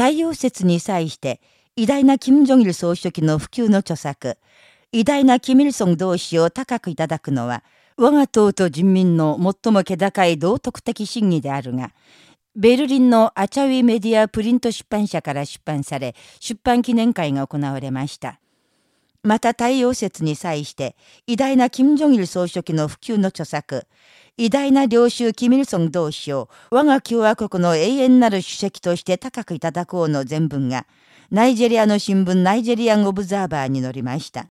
太陽節に際して、偉大な金正日総書記の普及の著作、偉大なキミルソン同士を高くいただくのは、我が党と人民の最も気高い道徳的真偽であるが、ベルリンのアチャウィメディアプリント出版社から出版され、出版記念会が行われました。また太陽節に際して、偉大な金正日総書記の普及の著作、偉大な領袖キミルソン同士を我が共和国の永遠なる主席として高くいただこうの全文が、ナイジェリアの新聞ナイジェリアン・オブザーバーに載りました。